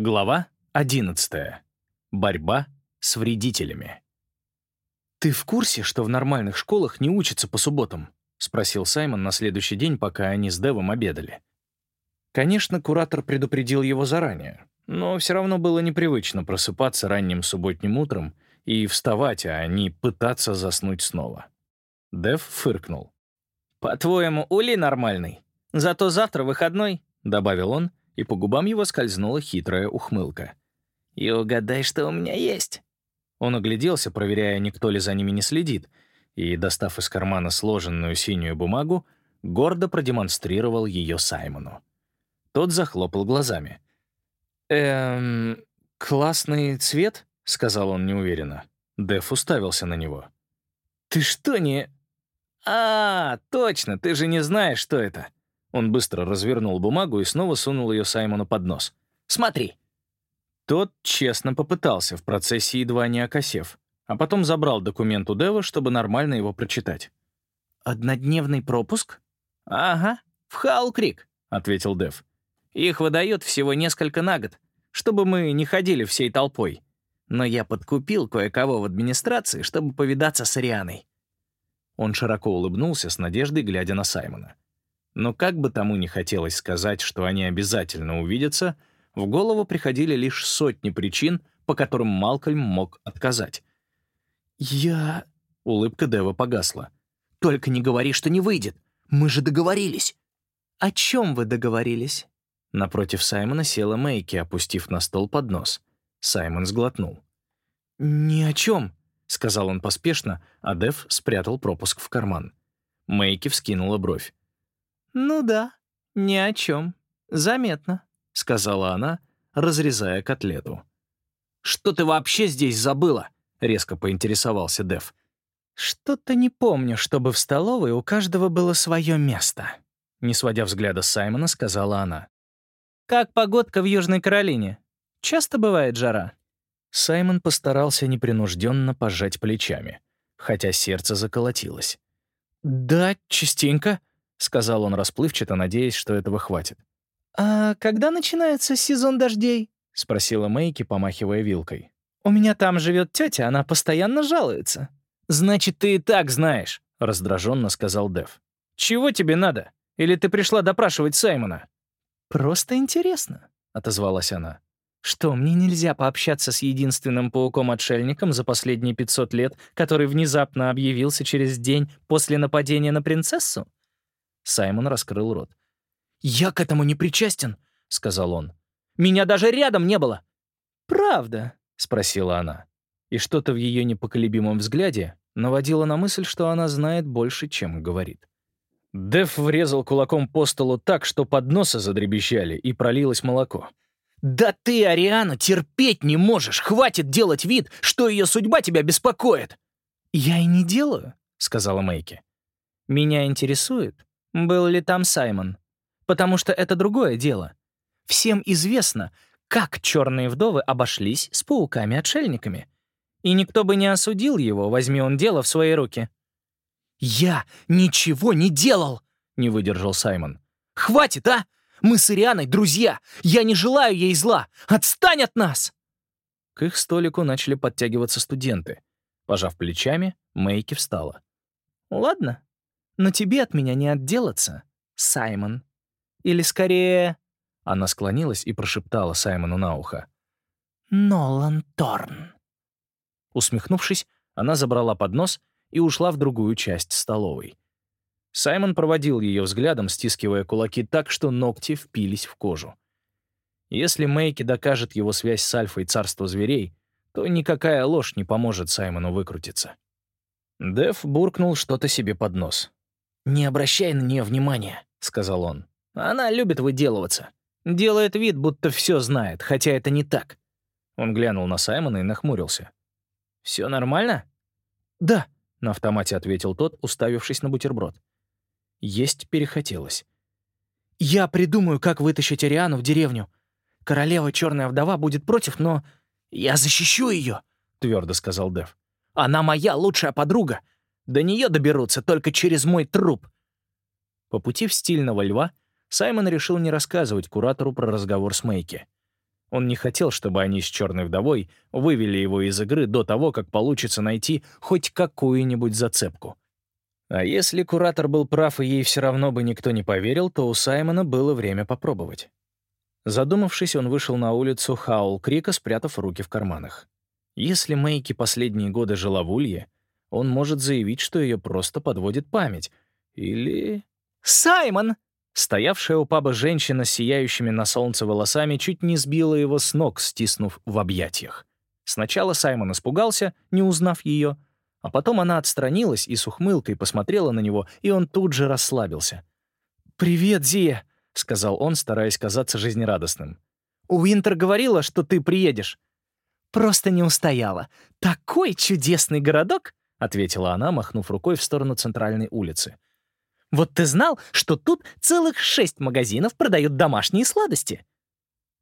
Глава 11. Борьба с вредителями. «Ты в курсе, что в нормальных школах не учатся по субботам?» — спросил Саймон на следующий день, пока они с Девом обедали. Конечно, куратор предупредил его заранее, но все равно было непривычно просыпаться ранним субботним утром и вставать, а не пытаться заснуть снова. Дев фыркнул. «По-твоему, Ули нормальный? Зато завтра выходной», — добавил он, и по губам его скользнула хитрая ухмылка. «И угадай, что у меня есть». Он огляделся, проверяя, никто ли за ними не следит, и, достав из кармана сложенную синюю бумагу, гордо продемонстрировал ее Саймону. Тот захлопал глазами. «Эм, классный цвет?» — сказал он неуверенно. Деф уставился на него. «Ты что не...» «А, точно, ты же не знаешь, что это». Он быстро развернул бумагу и снова сунул ее Саймону под нос. «Смотри». Тот честно попытался, в процессе едва не окосев, а потом забрал документ у Дева, чтобы нормально его прочитать. «Однодневный пропуск?» «Ага, в Халл-Крик», — ответил Дев. «Их выдают всего несколько на год, чтобы мы не ходили всей толпой. Но я подкупил кое-кого в администрации, чтобы повидаться с Арианой». Он широко улыбнулся с надеждой, глядя на Саймона. Но как бы тому ни хотелось сказать, что они обязательно увидятся, в голову приходили лишь сотни причин, по которым Малкольм мог отказать. «Я...» — улыбка Дева погасла. «Только не говори, что не выйдет. Мы же договорились». «О чем вы договорились?» Напротив Саймона села Мэйки, опустив на стол поднос. Саймон сглотнул. «Ни о чем», — сказал он поспешно, а Дев спрятал пропуск в карман. Мэйки вскинула бровь. «Ну да, ни о чем. Заметно», — сказала она, разрезая котлету. «Что ты вообще здесь забыла?» — резко поинтересовался Дев. «Что-то не помню, чтобы в столовой у каждого было свое место», — не сводя взгляда с Саймона, сказала она. «Как погодка в Южной Каролине? Часто бывает жара?» Саймон постарался непринужденно пожать плечами, хотя сердце заколотилось. «Да, частенько», — сказал он расплывчато, надеясь, что этого хватит. «А когда начинается сезон дождей?» — спросила Мэйки, помахивая вилкой. «У меня там живет тетя, она постоянно жалуется». «Значит, ты и так знаешь», — раздраженно сказал Дев. «Чего тебе надо? Или ты пришла допрашивать Саймона?» «Просто интересно», — отозвалась она. «Что, мне нельзя пообщаться с единственным пауком-отшельником за последние 500 лет, который внезапно объявился через день после нападения на принцессу?» Саймон раскрыл рот. «Я к этому не причастен», — сказал он. «Меня даже рядом не было». «Правда?» — спросила она. И что-то в ее непоколебимом взгляде наводило на мысль, что она знает больше, чем говорит. Дев врезал кулаком по столу так, что подносы задребещали, и пролилось молоко. «Да ты, Ариана, терпеть не можешь! Хватит делать вид, что ее судьба тебя беспокоит!» «Я и не делаю», — сказала Мэйки. «Меня интересует, был ли там Саймон? Потому что это другое дело. Всем известно, как черные вдовы обошлись с пауками-отшельниками. И никто бы не осудил его, возьми он дело в свои руки. «Я ничего не делал!» — не выдержал Саймон. «Хватит, а! Мы с Ирианой друзья! Я не желаю ей зла! Отстань от нас!» К их столику начали подтягиваться студенты. Пожав плечами, Мэйки встала. «Ладно, но тебе от меня не отделаться, Саймон. Или скорее...» Она склонилась и прошептала Саймону на ухо. «Нолан Торн». Усмехнувшись, она забрала поднос и ушла в другую часть столовой. Саймон проводил ее взглядом, стискивая кулаки так, что ногти впились в кожу. Если Мэйки докажет его связь с Альфой Царства Зверей, то никакая ложь не поможет Саймону выкрутиться. Дэв буркнул что-то себе под нос. «Не обращай на нее внимания», — сказал он. «Она любит выделываться. Делает вид, будто все знает, хотя это не так». Он глянул на Саймона и нахмурился. «Все нормально?» «Да», — на автомате ответил тот, уставившись на бутерброд. Есть перехотелось. «Я придумаю, как вытащить Ариану в деревню. Королева Черная Вдова будет против, но я защищу ее», — твердо сказал Дев. «Она моя лучшая подруга. До нее доберутся только через мой труп». По пути в стильного льва Саймон решил не рассказывать куратору про разговор с Мэйки. Он не хотел, чтобы они с черной вдовой вывели его из игры до того, как получится найти хоть какую-нибудь зацепку. А если куратор был прав и ей все равно бы никто не поверил, то у Саймона было время попробовать. Задумавшись, он вышел на улицу Хаул-Крика, спрятав руки в карманах. Если Мэйки последние годы жила в Улье, он может заявить, что ее просто подводит память. Или... «Саймон!» Стоявшая у паба женщина с сияющими на солнце волосами чуть не сбила его с ног, стиснув в объятиях. Сначала Саймон испугался, не узнав ее, а потом она отстранилась и с ухмылкой посмотрела на него, и он тут же расслабился. «Привет, Зия!» — сказал он, стараясь казаться жизнерадостным. «Уинтер говорила, что ты приедешь». «Просто не устояла. Такой чудесный городок!» — ответила она, махнув рукой в сторону центральной улицы. Вот ты знал, что тут целых шесть магазинов продают домашние сладости?»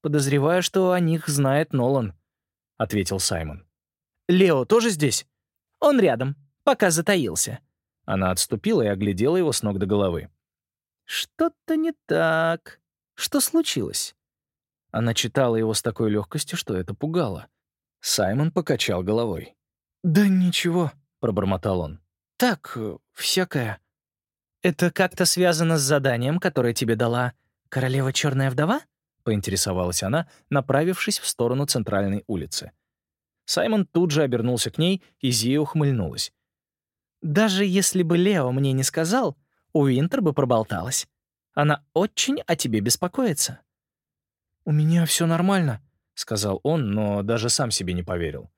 «Подозреваю, что о них знает Нолан», — ответил Саймон. «Лео тоже здесь?» «Он рядом, пока затаился». Она отступила и оглядела его с ног до головы. «Что-то не так. Что случилось?» Она читала его с такой легкостью, что это пугало. Саймон покачал головой. «Да ничего», — пробормотал он. «Так, всякое». «Это как-то связано с заданием, которое тебе дала королева Черная вдова?» — поинтересовалась она, направившись в сторону центральной улицы. Саймон тут же обернулся к ней, и Зия ухмыльнулась. «Даже если бы Лео мне не сказал, Уинтер бы проболталась. Она очень о тебе беспокоится». «У меня все нормально», — сказал он, но даже сам себе не поверил.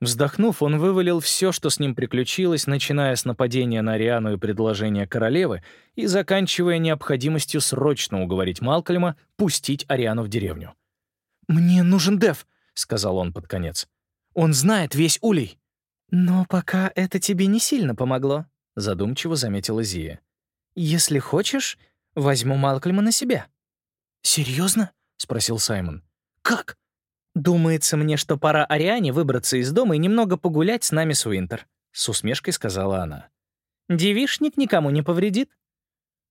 Вздохнув, он вывалил все, что с ним приключилось, начиная с нападения на Ариану и предложения королевы, и заканчивая необходимостью срочно уговорить Малкольма пустить Ариану в деревню. «Мне нужен Дев», — сказал он под конец. «Он знает весь улей». «Но пока это тебе не сильно помогло», — задумчиво заметила Зия. «Если хочешь, возьму Малкольма на себя». «Серьезно?» — спросил Саймон. «Как?» «Думается мне, что пора Ариане выбраться из дома и немного погулять с нами с Уинтер», — с усмешкой сказала она. «Девишник никому не повредит».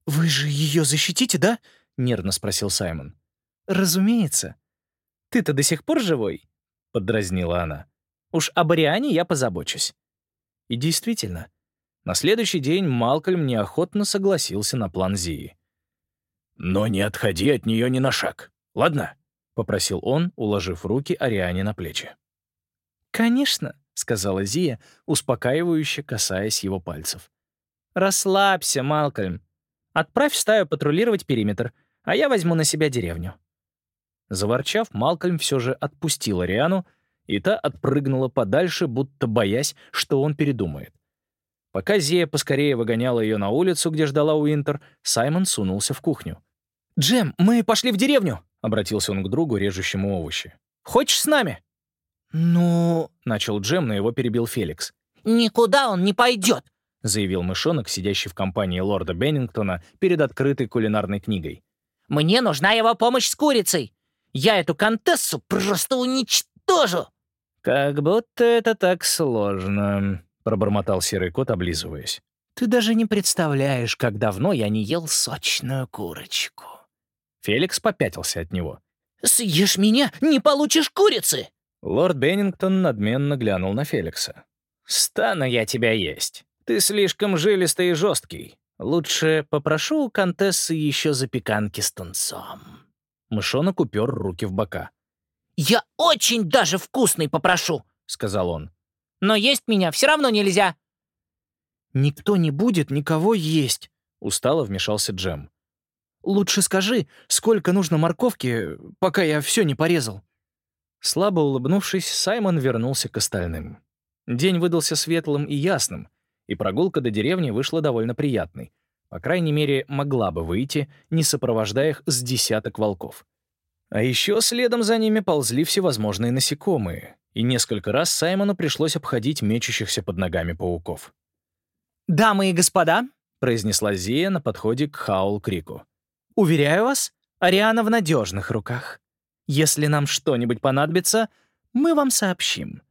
«Вы же ее защитите, да?» — нервно спросил Саймон. «Разумеется. Ты-то до сих пор живой?» — поддразнила она. «Уж об Ариане я позабочусь». И действительно, на следующий день Малкольм неохотно согласился на план Зии. «Но не отходи от нее ни на шаг, ладно?» Попросил он, уложив руки Ариане на плечи. «Конечно», — сказала Зия, успокаивающе касаясь его пальцев. «Расслабься, Малкольм. Отправь стаю патрулировать периметр, а я возьму на себя деревню». Заворчав, Малкольм все же отпустил Ариану, и та отпрыгнула подальше, будто боясь, что он передумает. Пока Зия поскорее выгоняла ее на улицу, где ждала Уинтер, Саймон сунулся в кухню. «Джем, мы пошли в деревню!» — обратился он к другу, режущему овощи. «Хочешь с нами?» «Ну...» — начал Джем, но его перебил Феликс. «Никуда он не пойдет!» — заявил мышонок, сидящий в компании лорда Беннингтона перед открытой кулинарной книгой. «Мне нужна его помощь с курицей! Я эту контессу просто уничтожу!» «Как будто это так сложно», — пробормотал серый кот, облизываясь. «Ты даже не представляешь, как давно я не ел сочную курочку». Феликс попятился от него. «Съешь меня, не получишь курицы!» Лорд Беннингтон надменно глянул на Феликса. «Стану я тебя есть. Ты слишком жилистый и жесткий. Лучше попрошу у контессы еще запеканки с тунцом». Мышонок упер руки в бока. «Я очень даже вкусный попрошу», — сказал он. «Но есть меня все равно нельзя». «Никто не будет никого есть», — устало вмешался Джем. Лучше скажи, сколько нужно морковки, пока я все не порезал». Слабо улыбнувшись, Саймон вернулся к остальным. День выдался светлым и ясным, и прогулка до деревни вышла довольно приятной. По крайней мере, могла бы выйти, не сопровождая их с десяток волков. А еще следом за ними ползли всевозможные насекомые, и несколько раз Саймону пришлось обходить мечущихся под ногами пауков. «Дамы и господа», — произнесла Зия на подходе к Хаул-Крику. Уверяю вас, Ариана в надежных руках. Если нам что-нибудь понадобится, мы вам сообщим».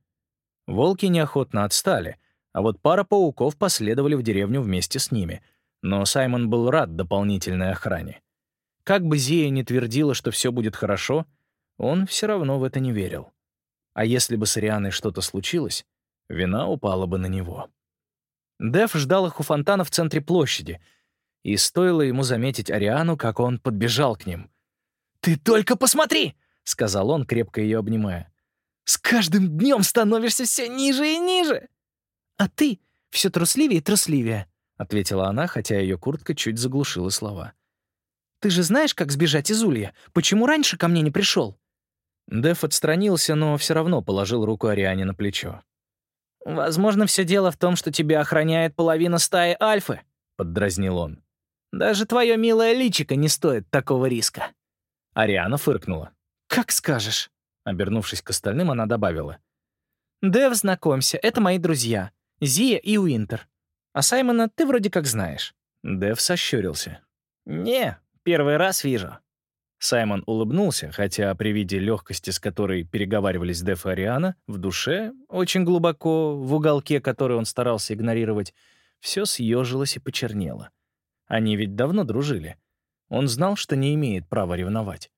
Волки неохотно отстали, а вот пара пауков последовали в деревню вместе с ними. Но Саймон был рад дополнительной охране. Как бы Зия не твердила, что все будет хорошо, Он все равно в это не верил. А если бы с Арианой что-то случилось, вина упала бы на него. Дэв ждал их у фонтана в центре площади, и стоило ему заметить Ариану, как он подбежал к ним. «Ты только посмотри!» — сказал он, крепко ее обнимая. «С каждым днем становишься все ниже и ниже!» «А ты все трусливее и трусливее», — ответила она, хотя ее куртка чуть заглушила слова. «Ты же знаешь, как сбежать из улья? Почему раньше ко мне не пришел?» Дэв отстранился, но все равно положил руку Ариане на плечо. «Возможно, все дело в том, что тебя охраняет половина стаи Альфы», — поддразнил он. «Даже твое милое личико не стоит такого риска». Ариана фыркнула. «Как скажешь». Обернувшись к остальным, она добавила. «Дэв, знакомься, это мои друзья. Зия и Уинтер. А Саймона ты вроде как знаешь». Дэв сощурился. «Не, первый раз вижу». Саймон улыбнулся, хотя при виде легкости, с которой переговаривались Деф и Ариана, в душе, очень глубоко, в уголке, который он старался игнорировать, все съежилось и почернело. Они ведь давно дружили. Он знал, что не имеет права ревновать.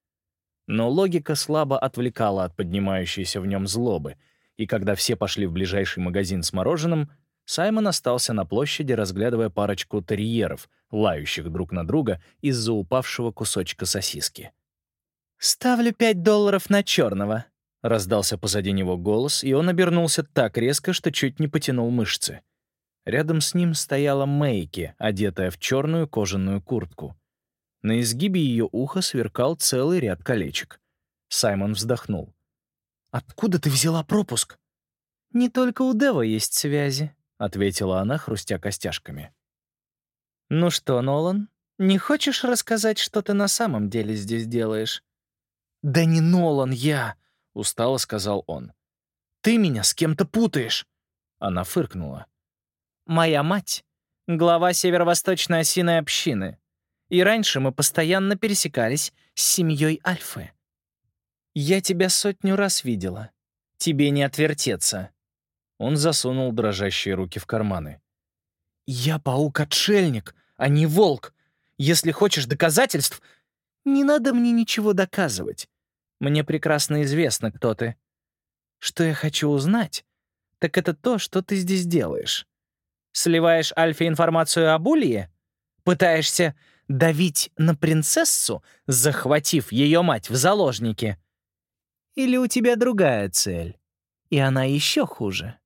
Но логика слабо отвлекала от поднимающейся в нем злобы, и когда все пошли в ближайший магазин с мороженым, Саймон остался на площади, разглядывая парочку терьеров, лающих друг на друга из-за упавшего кусочка сосиски. «Ставлю пять долларов на черного», — раздался позади него голос, и он обернулся так резко, что чуть не потянул мышцы. Рядом с ним стояла Мэйки, одетая в черную кожаную куртку. На изгибе ее уха сверкал целый ряд колечек. Саймон вздохнул. «Откуда ты взяла пропуск?» «Не только у Дева есть связи», — ответила она, хрустя костяшками. «Ну что, Нолан, не хочешь рассказать, что ты на самом деле здесь делаешь?» «Да не Нолан я», — устало сказал он. «Ты меня с кем-то путаешь». Она фыркнула. «Моя мать — глава северо-восточной осиной общины, и раньше мы постоянно пересекались с семьей Альфы. Я тебя сотню раз видела. Тебе не отвертеться. Он засунул дрожащие руки в карманы. «Я паук-отшельник, а не волк. Если хочешь доказательств...» «Не надо мне ничего доказывать. Мне прекрасно известно, кто ты. Что я хочу узнать, так это то, что ты здесь делаешь. Сливаешь Альфе информацию об Улье? Пытаешься давить на принцессу, захватив ее мать в заложники? Или у тебя другая цель, и она еще хуже?»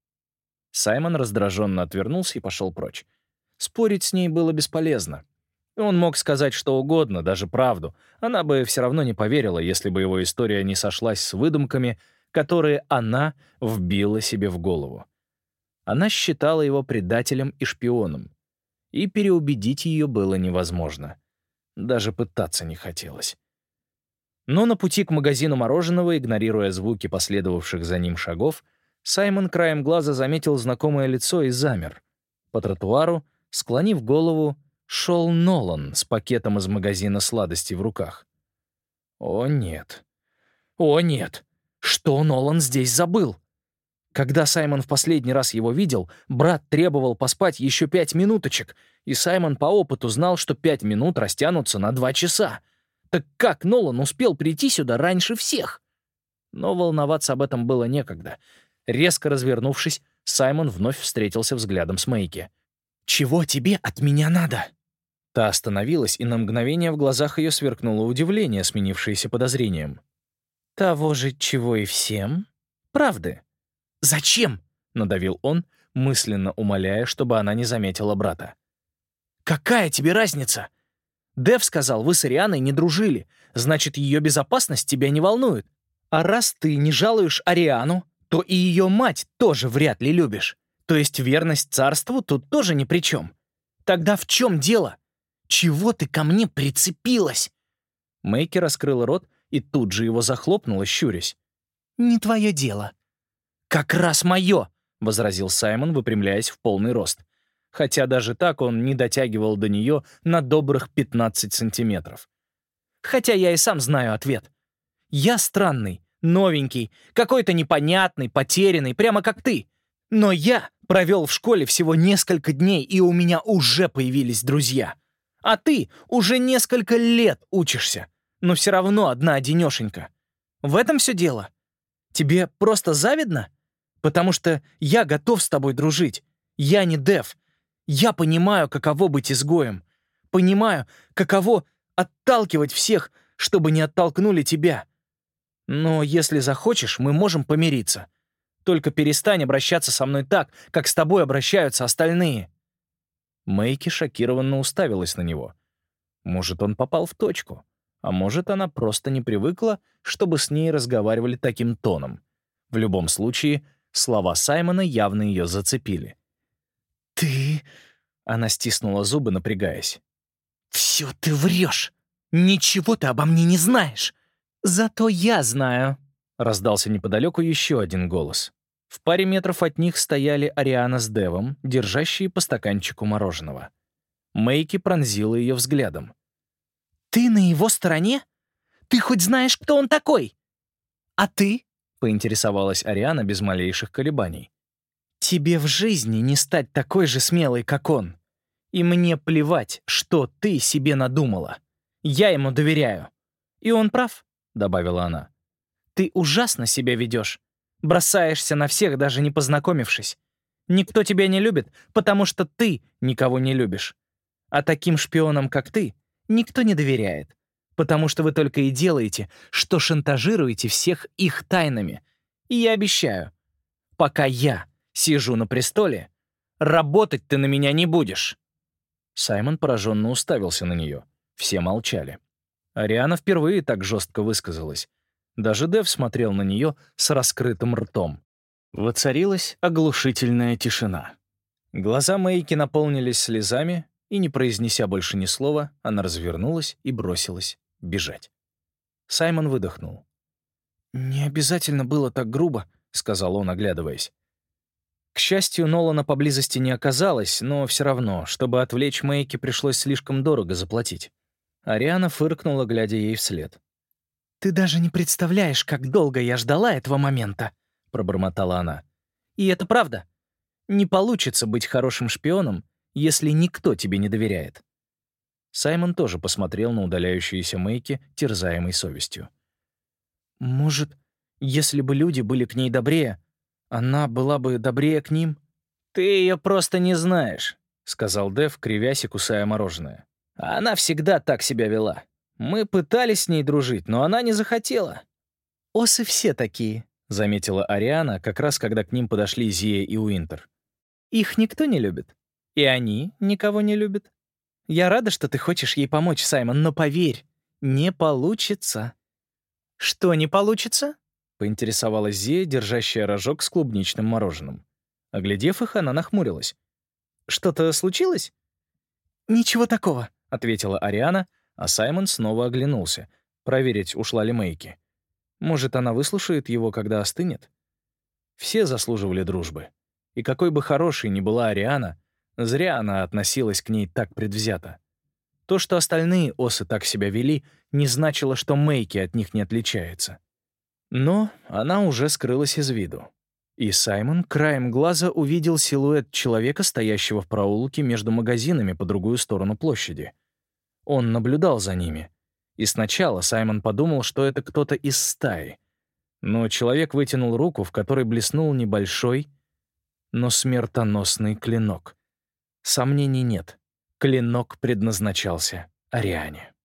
Саймон раздраженно отвернулся и пошел прочь. Спорить с ней было бесполезно. Он мог сказать что угодно, даже правду. Она бы все равно не поверила, если бы его история не сошлась с выдумками, которые она вбила себе в голову. Она считала его предателем и шпионом. И переубедить ее было невозможно. Даже пытаться не хотелось. Но на пути к магазину мороженого, игнорируя звуки последовавших за ним шагов, Саймон краем глаза заметил знакомое лицо и замер. По тротуару, склонив голову, шел Нолан с пакетом из магазина сладостей в руках. О нет. О нет. Что Нолан здесь забыл? Когда Саймон в последний раз его видел, брат требовал поспать еще пять минуточек, и Саймон по опыту знал, что пять минут растянутся на два часа. Так как Нолан успел прийти сюда раньше всех? Но волноваться об этом было некогда — Резко развернувшись, Саймон вновь встретился взглядом с Мэйки. «Чего тебе от меня надо?» Та остановилась, и на мгновение в глазах ее сверкнуло удивление, сменившееся подозрением. «Того же, чего и всем? Правды?» «Зачем?» — надавил он, мысленно умоляя, чтобы она не заметила брата. «Какая тебе разница? Дэв сказал, вы с Арианой не дружили, значит, ее безопасность тебя не волнует. А раз ты не жалуешь Ариану, то и ее мать тоже вряд ли любишь. То есть верность царству тут тоже ни при чем. Тогда в чем дело? Чего ты ко мне прицепилась?» Мэйки раскрыл рот и тут же его захлопнула, щурясь. «Не твое дело». «Как раз мое!» — возразил Саймон, выпрямляясь в полный рост. Хотя даже так он не дотягивал до нее на добрых 15 сантиметров. «Хотя я и сам знаю ответ. Я странный, новенький, какой-то непонятный, потерянный, прямо как ты. Но я провел в школе всего несколько дней, и у меня уже появились друзья. А ты уже несколько лет учишься, но все равно одна одинешенька. В этом все дело. Тебе просто завидно? Потому что я готов с тобой дружить. Я не Дев. Я понимаю, каково быть изгоем. Понимаю, каково отталкивать всех, чтобы не оттолкнули тебя. Но если захочешь, мы можем помириться. Только перестань обращаться со мной так, как с тобой обращаются остальные». Мэйки шокированно уставилась на него. Может, он попал в точку, а может, она просто не привыкла, чтобы с ней разговаривали таким тоном. В любом случае, слова Саймона явно ее зацепили. «Ты...» — она стиснула зубы, напрягаясь. «Все ты врешь! Ничего ты обо мне не знаешь! Зато я знаю!» Раздался неподалеку еще один голос. В паре метров от них стояли Ариана с Девом, держащие по стаканчику мороженого. Мэйки пронзила ее взглядом. «Ты на его стороне? Ты хоть знаешь, кто он такой? А ты?» — поинтересовалась Ариана без малейших колебаний. «Тебе в жизни не стать такой же смелой, как он. И мне плевать, что ты себе надумала. Я ему доверяю. И он прав», — добавила она. Ты ужасно себя ведешь. Бросаешься на всех, даже не познакомившись. Никто тебя не любит, потому что ты никого не любишь. А таким шпионам, как ты, никто не доверяет, потому что вы только и делаете, что шантажируете всех их тайнами. И я обещаю, пока я сижу на престоле, работать ты на меня не будешь». Саймон пораженно уставился на нее. Все молчали. Ариана впервые так жестко высказалась. Даже Дэв смотрел на нее с раскрытым ртом. Воцарилась оглушительная тишина. Глаза Мэйки наполнились слезами, и, не произнеся больше ни слова, она развернулась и бросилась бежать. Саймон выдохнул. «Не обязательно было так грубо», — сказал он, оглядываясь. К счастью, Нолана поблизости не оказалось, но все равно, чтобы отвлечь Мэйки, пришлось слишком дорого заплатить. Ариана фыркнула, глядя ей вслед. «Ты даже не представляешь, как долго я ждала этого момента», — пробормотала она. «И это правда. Не получится быть хорошим шпионом, если никто тебе не доверяет». Саймон тоже посмотрел на удаляющиеся Мэйки, терзаемой совестью. «Может, если бы люди были к ней добрее, она была бы добрее к ним?» «Ты ее просто не знаешь», — сказал Дэв, кривясь и кусая мороженое. «Она всегда так себя вела. Мы пытались с ней дружить, но она не захотела». «Осы все такие», — заметила Ариана, как раз когда к ним подошли Зия и Уинтер. «Их никто не любит. И они никого не любят. Я рада, что ты хочешь ей помочь, Саймон, но поверь, не получится». «Что не получится?» — поинтересовалась Зия, держащая рожок с клубничным мороженым. Оглядев их, она нахмурилась. «Что-то случилось?» «Ничего такого», — ответила Ариана, — а Саймон снова оглянулся, проверить, ушла ли Мэйки. Может, она выслушает его, когда остынет? Все заслуживали дружбы. И какой бы хорошей ни была Ариана, зря она относилась к ней так предвзято. То, что остальные осы так себя вели, не значило, что Мэйки от них не отличается. Но она уже скрылась из виду. И Саймон краем глаза увидел силуэт человека, стоящего в проулке между магазинами по другую сторону площади. Он наблюдал за ними. И сначала Саймон подумал, что это кто-то из стаи. Но человек вытянул руку, в которой блеснул небольшой, но смертоносный клинок. Сомнений нет. Клинок предназначался Ариане.